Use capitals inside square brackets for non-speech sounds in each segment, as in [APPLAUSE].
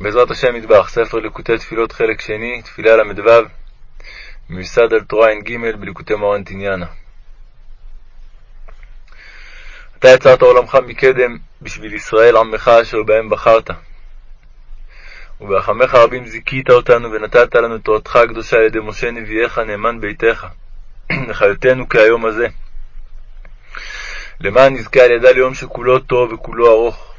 בעזרת השם מטבח, ספר ליקוטי תפילות חלק שני, תפילה ל"ו, מיוסד על תורה ע"ג בליקוטי מורן תניאנה. אתה יצרת עולמך מקדם בשביל ישראל עמך אשר בהם בחרת. וברחמך רבים זיכית אותנו ונתת לנו תורתך הקדושה על ידי משה נביאך נאמן ביתך, [CLEARS THROAT] לחיותנו כהיום הזה. למען נזכה על ידה ליום שכולו טוב וכולו ארוך.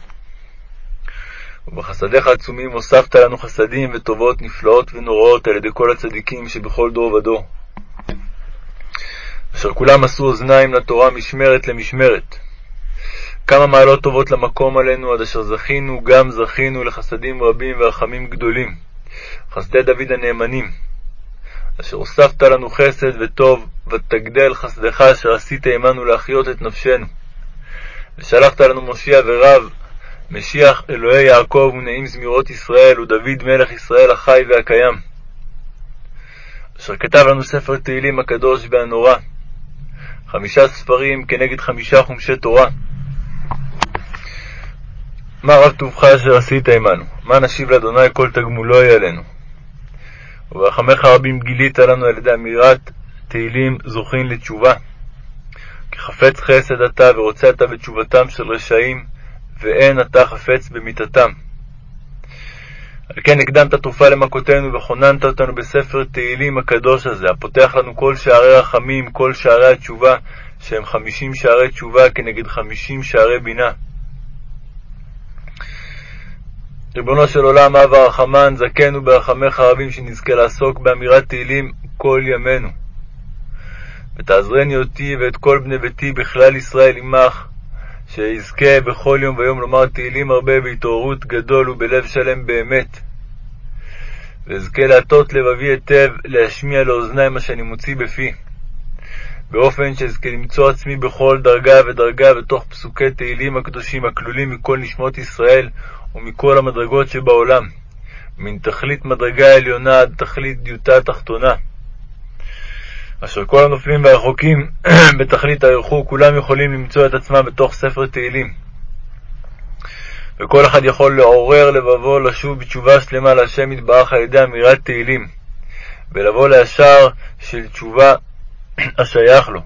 ובחסדיך העצומים הוספת לנו חסדים וטובות נפלאות ונוראות על ידי כל הצדיקים שבכל דור ודור, אשר כולם עשו אוזניים לתורה משמרת למשמרת. כמה מעלות טובות למקום עלינו, עד אשר זכינו, גם זכינו לחסדים רבים ורחמים גדולים, חסדי דוד הנאמנים, אשר הוספת לנו חסד וטוב, ותגדל חסדך אשר עשית עמנו להחיות את נפשנו. ושלחת לנו מושיע ורב, משיח אלוהי יעקב ונעים זמירות ישראל, ודוד מלך ישראל החי והקיים, אשר כתב לנו ספר תהילים הקדוש והנורא, חמישה ספרים כנגד חמישה חומשי תורה. מה רב טובך אשר עשית עמנו? מה נשיב לאדוני כל תגמולו יהיה עלינו? וברחמך רבים גילית לנו על ידי אמירת תהילים זוכין לתשובה. כי חפץ חסד אתה ורוצה אתה בתשובתם של רשעים, ואין אתה חפץ במיתתם. על כן הקדמת תרופה למכותינו וכוננת אותנו בספר תהילים הקדוש הזה, הפותח לנו כל שערי רחמים, כל שערי התשובה, שהם חמישים שערי תשובה כנגד חמישים שערי בינה. ריבונו של עולם, אב הרחמן, זכנו ברחמך רבים שנזכה לעסוק באמירת תהילים כל ימינו. ותעזרני אותי ואת כל בני ביתי בכלל ישראל עמך, שאזכה בכל יום ויום לומר תהילים הרבה בהתעוררות גדול ובלב שלם באמת. ואזכה להטות לבבי היטב להשמיע לאוזני מה שאני מוציא בפי, באופן שאזכה למצוא עצמי בכל דרגה ודרגה בתוך פסוקי תהילים הקדושים הכלולים מכל נשמות ישראל ומכל המדרגות שבעולם, מן תכלית מדרגה עליונה עד תכלית דיוטה תחתונה. אשר כל הנופלים והרחוקים [CLEARS THROAT] בתכלית הריחוק, כולם יכולים למצוא את עצמם בתוך ספר תהילים. וכל אחד יכול לעורר לבבו לשוב בתשובה שלמה להשם יתברך על ידי אמירת תהילים, ולבוא לישר של תשובה [CLEARS THROAT] השייך לו,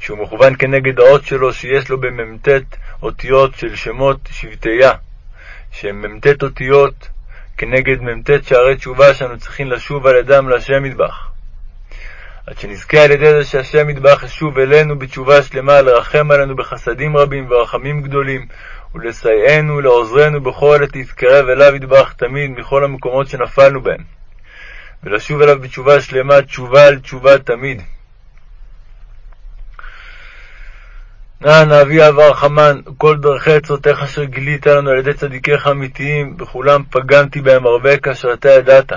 שהוא מכוון כנגד האות שלו שיש לו במ"ט אותיות של שמות שבטיה, שהם מ"ט אותיות כנגד מ"ט שערי תשובה שאנו צריכים לשוב על ידם להשם יתברך. עד שנזכה על ידי זה שהשם יתברך ישוב אלינו בתשובה שלמה, לרחם עלינו בחסדים רבים ורחמים גדולים, ולסייענו ולעוזרנו בכל עת להתקרב אליו יתברך תמיד מכל המקומות שנפלנו בהם, ולשוב אליו בתשובה שלמה, תשובה על תשובה תמיד. נא נביא אב הרחמן, כל דרכי עצותיך אשר גילית לנו על ידי צדיקיך אמיתיים, בכולם פגמתי בהם הרבה כאשר אתה ידעת.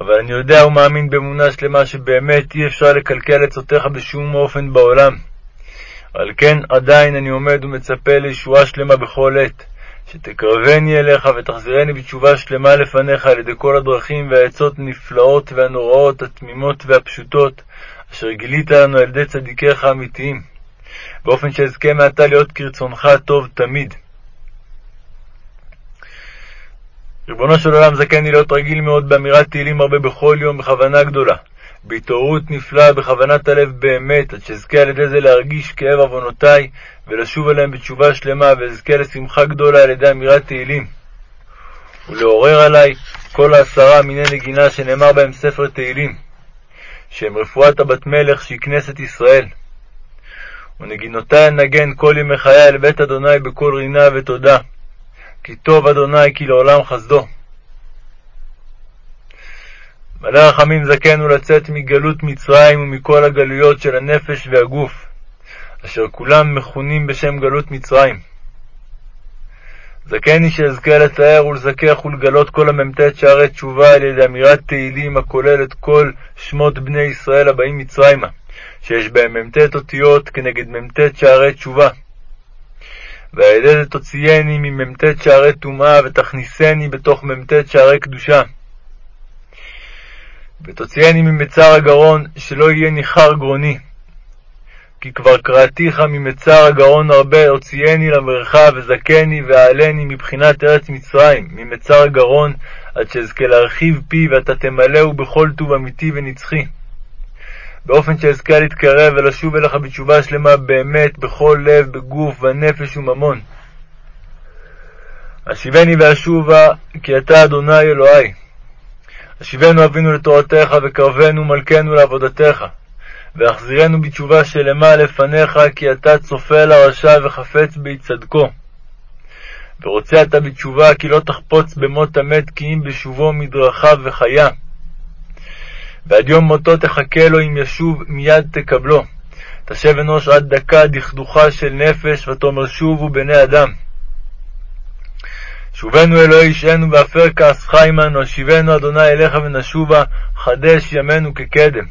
אבל אני יודע ומאמין באמונה שלמה שבאמת אי אפשר לקלקל עצותיך בשום אופן בעולם. על כן עדיין אני עומד ומצפה לישועה שלמה בכל עת, שתקרבני אליך ותחזירני בתשובה שלמה לפניך על ידי כל הדרכים והעצות הנפלאות והנוראות, התמימות והפשוטות, אשר גילית לנו על ידי צדיקיך האמיתיים, באופן שאזכה מעתה להיות כרצונך הטוב תמיד. ריבונו של עולם, זכני להיות רגיל מאוד באמירת תהילים הרבה בכל יום בכוונה גדולה, בהתעוררות נפלאה בכוונת הלב באמת, עד שאזכה על ידי זה להרגיש כאב עוונותי ולשוב אליהם בתשובה שלמה, ואזכה לשמחה גדולה על ידי אמירת תהילים. ולעורר עלי כל העשרה מיני נגינה שנאמר בהם ספר תהילים, שהם רפואת הבת מלך שהיא כנסת ישראל. ונגינותי אנגן כל ימי חיי אל בית אדוני בקול רינה ותודה. כי טוב אדוני כי לעולם חסדו. מלא רחמים זכנו לצאת מגלות מצרים ומכל הגלויות של הנפש והגוף, אשר כולם מכונים בשם גלות מצרים. זכני שאזכה לתאר ולזכך ולגלות כל המ"ט שערי תשובה על ידי אמירת תהילים הכולל את כל שמות בני ישראל הבאים מצרימה, שיש בהם מ"ט אותיות כנגד מ"ט שערי תשובה. זה תוציאני ממ"ט שערי טומאה, ותכניסני בתוך מ"ט שערי קדושה. ותוציאני ממצר הגרון, שלא יהיה ניחר גרוני. כי כבר קראתיך ממצר הגרון הרבה, הוציאני למרחב, וזכני ואעלני מבחינת ארץ מצרים, ממצר הגרון, עד שאזכה להרחיב פי, ואתה תמלאו בכל טוב אמיתי ונצחי. באופן שאזכה להתקרב ולשוב אליך בתשובה שלמה באמת, בכל לב, בגוף, בנפש וממון. השיבני ואשובה, כי אתה אדוני אלוהי. השיבנו אבינו לתורתך, וקרבנו מלכנו לעבודתך. והחזירנו בתשובה שלמה לפניך, כי אתה צופה לרשע וחפץ בי צדקו. ורוצה אתה בתשובה, כי לא תחפוץ במות המת, כי אם בשובו מדרכיו וחיה. ועד יום מותו תחכה לו, אם ישוב מיד תקבלו. תשב אנוש עד דקה דכדוכה של נפש, ותאמר שובו בני אדם. שובנו אלוהי אישנו, והפר כעסך עמנו, השיבנו אדוני אליך ונשובה, חדש ימינו כקדם.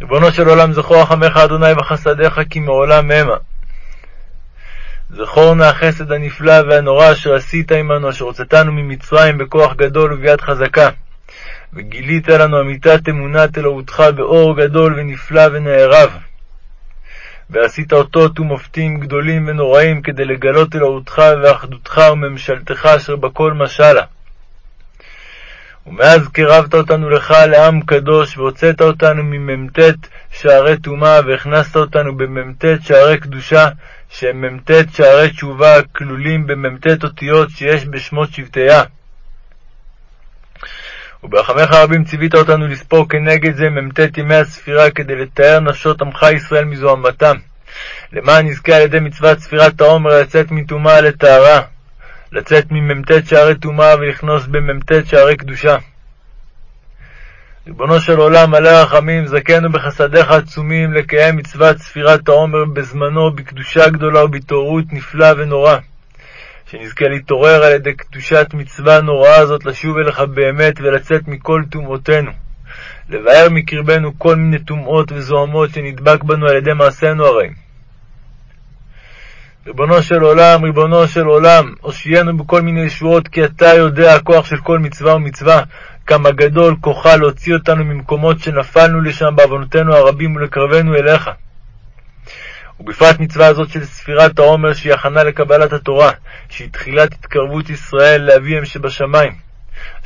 ריבונו של עולם, זכור רחמך אדוני וחסדיך, כי מעולם המה. זכור נא החסד הנפלא והנורא אשר עשית עמנו, אשר הוצאתנו ממצרים בכוח גדול וביד חזקה. וגילית לנו אמיתת אמונת אלוהותך באור גדול ונפלא ונערב. ועשית אותות ומופתים גדולים ונוראים כדי לגלות אלוהותך ואחדותך וממשלתך אשר בכל משלה. ומאז קרבת אותנו לך לעם קדוש, והוצאת אותנו ממ"ט שערי טומאה, והכנסת אותנו במ"ט שערי קדושה, שהם מ"ט שערי תשובה, כלולים במ"ט אותיות שיש בשמות שבטיה. וברחמך הרבים ציווית אותנו לספור כנגד זה מ"ט ימי הספירה, כדי לתאר נפשות עמך ישראל מזוהמתם, למען נזכה על ידי מצוות ספירת העומר לצאת מטומאה לטהרה. לצאת ממ"ט שערי טומאה ולכנוס במ"ט שערי קדושה. ריבונו של עולם, מלא רחמים, זכנו בחסדיך עצומים לקיים מצוות ספירת העומר בזמנו, בקדושה גדולה ובהתעוררות נפלאה ונורא. שנזכה להתעורר על ידי קדושת מצווה נוראה הזאת, לשוב אליך באמת ולצאת מכל טומאותינו. לבאר מקרבנו כל מיני טומאות וזוהמות שנדבק בנו על ידי מעשינו הרעים. ריבונו של עולם, ריבונו של עולם, הושיענו בכל מיני ישועות, כי אתה יודע הכוח של כל מצווה ומצווה, כמה גדול כוחה להוציא אותנו ממקומות שנפלנו לשם בעוונותינו הרבים ולקרבנו אליך. ובפרט מצווה הזאת של ספירת העומר, שהיא הכנה לקבלת התורה, שהיא תחילת התקרבות ישראל לאביהם שבשמיים.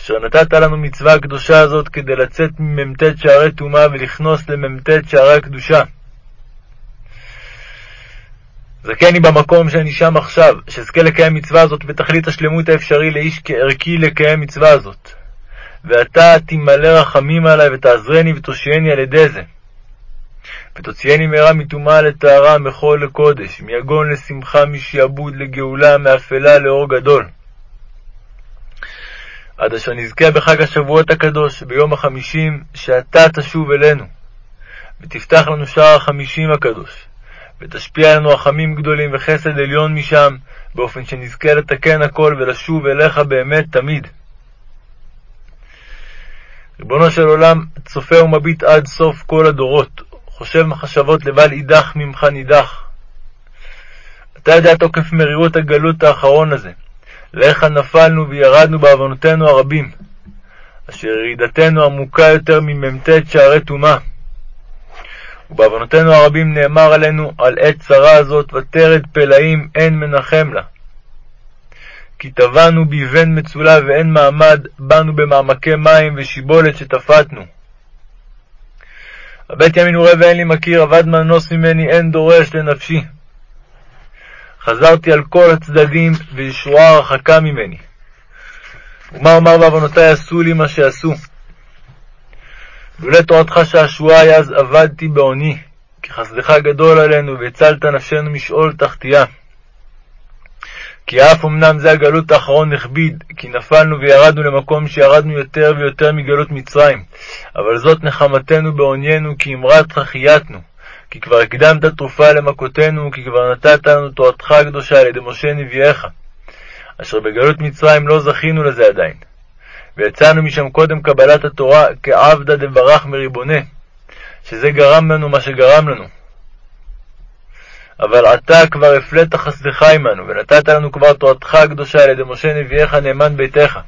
אשר נתת לנו מצווה הקדושה הזאת כדי לצאת ממ"ט שערי טומאה ולכנוס למ"ט שערי הקדושה. זכני במקום שאני שם עכשיו, שאזכה לקיים מצווה הזאת בתכלית השלמות האפשרי לאיש כערכי לקיים מצווה הזאת. ואתה תמלא רחמים עלי ותעזרני ותושייני על ידי זה. ותוציאני מהרה מטומאה לטהרה, מחול לקודש, מיגון לשמחה, משעבוד לגאולה, מאפלה לאור גדול. עד אשר נזכה בחג השבועות הקדוש, ביום החמישים, שאתה תשוב אלינו, ותפתח לנו שער החמישים הקדוש, ותשפיע עלינו רחמים גדולים וחסד עליון משם, באופן שנזכה לתקן הכל ולשוב אליך באמת תמיד. ריבונו של עולם, צופה ומביט עד סוף כל הדורות, חושב מחשבות לבל אידך ממך נידח. אתה יודע תוקף מרירות הגלות האחרון הזה, לאיך נפלנו וירדנו בעוונותינו הרבים, אשר ירידתנו עמוקה יותר ממ"ט שערי טומאה. ובעוונותינו הרבים נאמר עלינו על עת צרה הזאת, ותרד פלאים אין מנחם לה. כי טבענו באבן מצולה ואין מעמד, באנו במעמקי מים ושיבולת שטפטנו. הבית ימין וראה ואין לי מכיר, אבד מנוס ממני, אין דורש לנפשי. חזרתי על כל הצדדים, וישועה רחקה ממני. ומה אומר בעוונותי עשו לי מה שעשו. לולא תורתך שעשועה היה אז אבדתי בעוני, כי חסדך גדול עלינו, והצלת נפשנו משאול תחתיה. כי אף אמנם זה הגלות האחרון הכביד, כי נפלנו וירדנו למקום שירדנו יותר ויותר מגלות מצרים, אבל זאת נחמתנו בעוניינו, כי אמרתך חייתנו. כי כבר הקדמת תרופה למכותינו, כי כבר נתת לנו תורתך הקדושה על ידי משה נביאך, אשר בגלות מצרים לא זכינו לזה עדיין. ויצאנו משם קודם קבלת התורה כעבדא דברך מריבונה, שזה גרם לנו מה שגרם לנו. אבל עתה כבר הפלאת חסדך עמנו, ונתת לנו כבר תורתך הקדושה על ידי משה נביאך נאמן ביתך.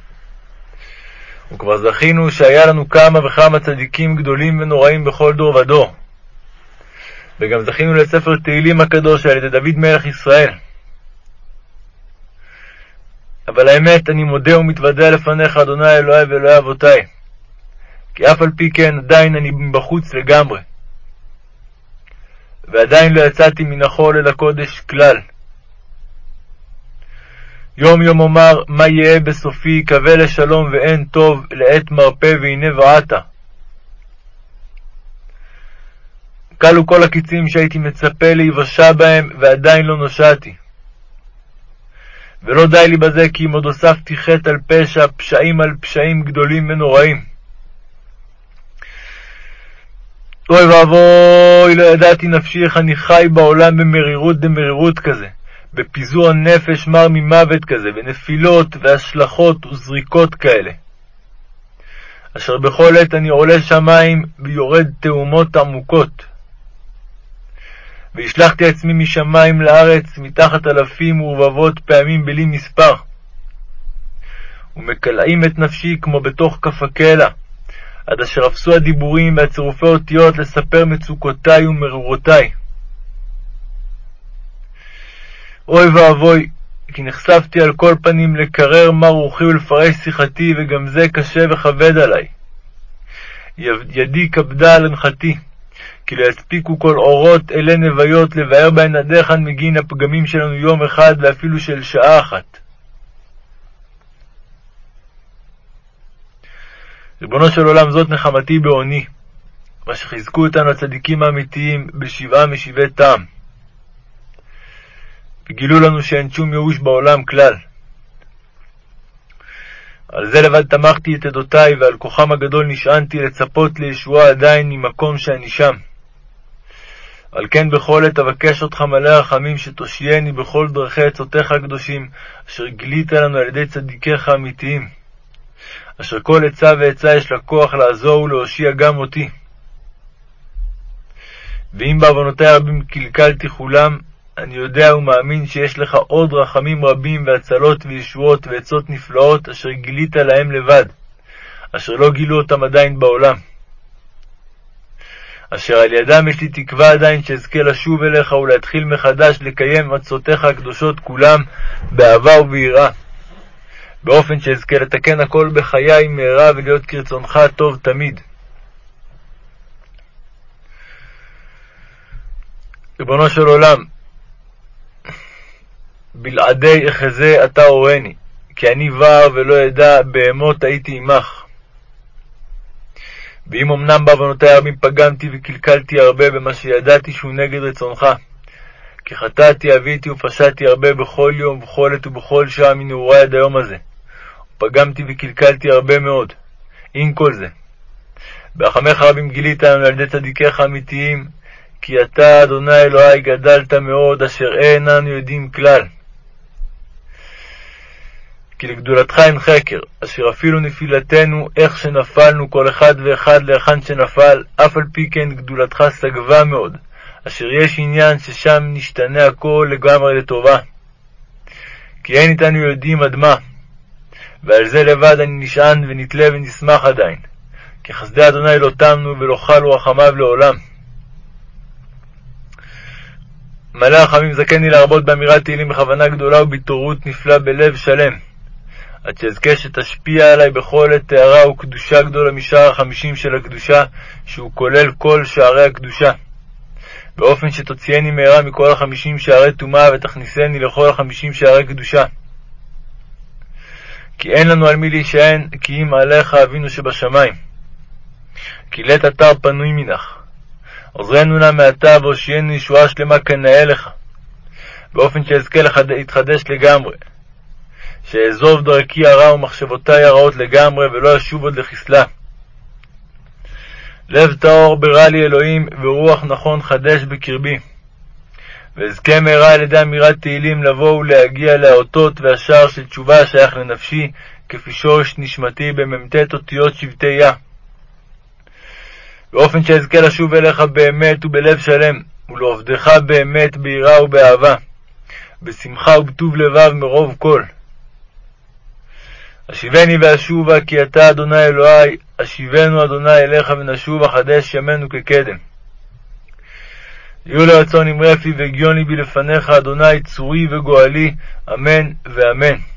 וכבר זכינו שהיה לנו כמה וכמה צדיקים גדולים ונוראים בכל דור ודור. וגם זכינו לספר תהילים הקדוש על ידי דוד מלך ישראל. אבל האמת, אני מודה ומתוודה לפניך, אדוני אלוהי ואלוהי אבותי, כי אף על פי כן עדיין אני בחוץ לגמרי, ועדיין לא יצאתי מן החול אל הקודש כלל. יום יום אומר, מה יהא בסופי, קווה לשלום ואין טוב, לעת מרפא והנה ועתה. כלו כל הקיצים שהייתי מצפה להיוושע בהם, ועדיין לא נושעתי. ולא די לי בזה, כי אם עוד הוספתי חטא על פשע, פשעים על פשעים גדולים ונוראים. אוי ואבוי, לא ידעתי נפשי איך אני חי בעולם במרירות דמרירות כזה, בפיזור הנפש מר ממוות כזה, בנפילות והשלכות וזריקות כאלה. אשר בכל עת אני עולה שמים ויורד תאומות עמוקות. והשלכתי עצמי משמיים לארץ מתחת אלפים ורבבות פעמים בלי מספר. ומקלעים את נפשי כמו בתוך כף הקלע, עד אשר אפסו הדיבורים והצירופי אותיות לספר מצוקותי ומרורותי. אוי ואבוי, כי נחשפתי על כל פנים לקרר מר רוחי ולפרש שיחתי, וגם זה קשה וכבד עלי. ידי כבדה על הנחתי. כי לא יספיקו כל אורות אלה נוויות לבאר בהן עד היכן מגיעים הפגמים שלנו יום אחד ואפילו של שעה אחת. ריבונו של עולם, זאת נחמתי בעוני, מה שחיזקו אותנו הצדיקים האמיתיים בשבעה משבעי טעם, וגילו לנו שאין שום ייאוש בעולם כלל. על זה לבד תמכתי את עדותי, ועל כוחם הגדול נשענתי לצפות לישועה עדיין ממקום שאני שם. על כן בכל עת אבקש אותך מלא רחמים, שתושייני בכל דרכי עצותיך הקדושים, אשר גילית לנו על ידי צדיקיך האמיתיים. אשר כל עצה ועצה יש לה כוח לעזור ולהושיע גם אותי. ואם בעוונותי הרבים קלקלתי כולם, אני יודע ומאמין שיש לך עוד רחמים רבים והצלות וישועות ועצות נפלאות, אשר גילית להם לבד, אשר לא גילו אותם עדיין בעולם. אשר על ידם יש לי תקווה עדיין שאזכה לשוב אליך ולהתחיל מחדש לקיים עצותיך הקדושות כולם באהבה וביראה, באופן שאזכה לתקן הכל בחיי מהרה ולהיות כרצונך הטוב תמיד. ריבונו של עולם, בלעדי אחזה אתה הורני, כי אני בר ולא אדע בהמות הייתי עמך. ואם אמנם בעוונותי הרבים פגמתי וקלקלתי הרבה במה שידעתי שהוא נגד רצונך, כי חטאתי, אביתי ופשעתי הרבה בכל יום, בכל עת ובכל שעה מנעורי עד היום הזה, ופגמתי וקלקלתי הרבה מאוד. עם כל זה, ברחמך רבים גילית לנו על ידי צדיקיך האמיתיים, כי אתה, אדוני אלוהי, גדלת מאוד, אשר אין אנו יודעים כלל. כי לגדולתך אין חקר, אשר אפילו נפילתנו, איך שנפלנו כל אחד ואחד להיכן שנפל, אף על פי כן גדולתך סגבה מאוד, אשר יש עניין ששם נשתנה הכל לגמרי לטובה. כי אין איתנו יודעים עד מה, ועל זה לבד אני נשען ונתלה ונשמח עדיין, כי חסדי אדוני לא תמנו ולא חלו רחמיו לעולם. מלא רחמים זכני להרבות באמירת תהילים בכוונה גדולה ובהתעוררות נפלאה בלב שלם. עד שאזכה שתשפיע עלי בכל עת טהרה וקדושה גדולה משאר החמישים של הקדושה, שהוא כולל כל שערי הקדושה. באופן שתוציאני מהרה מכל החמישים שערי טומאה, ותכניסני לכל החמישים שערי קדושה. כי אין לנו על מי להישען, כי אם עליך אבינו שבשמיים. כי לית אתר פנוי מנך. עוזרנו נא מעתה והושיענו ישועה שלמה כנאה לך, באופן שאזכה להתחדש לגמרי, שאעזוב דרכי הרע ומחשבותי הרעות לגמרי, ולא אשוב עוד לחסלה. לב טהור ברא לי אלוהים, ורוח נכון חדש בקרבי. ואזכה מהרה על ידי אמירת תהילים לבוא ולהגיע לאותות והשער של תשובה השייך לנפשי, כפי שורש נשמתי במ"ט אותיות שבטי יה. באופן שאזכה לשוב אליך באמת ובלב שלם, ולעובדך באמת ביראה ובאהבה, בשמחה ובטוב לבב מרוב כל. השיבני ואשובה כי אתה אדוני אלוהי, השיבנו אדוני אליך ונשוב חדש ימינו כקדם. יהיו לרצון אמרי פי והגיוני בי לפניך, אדוני צורי וגואלי, אמן ואמן.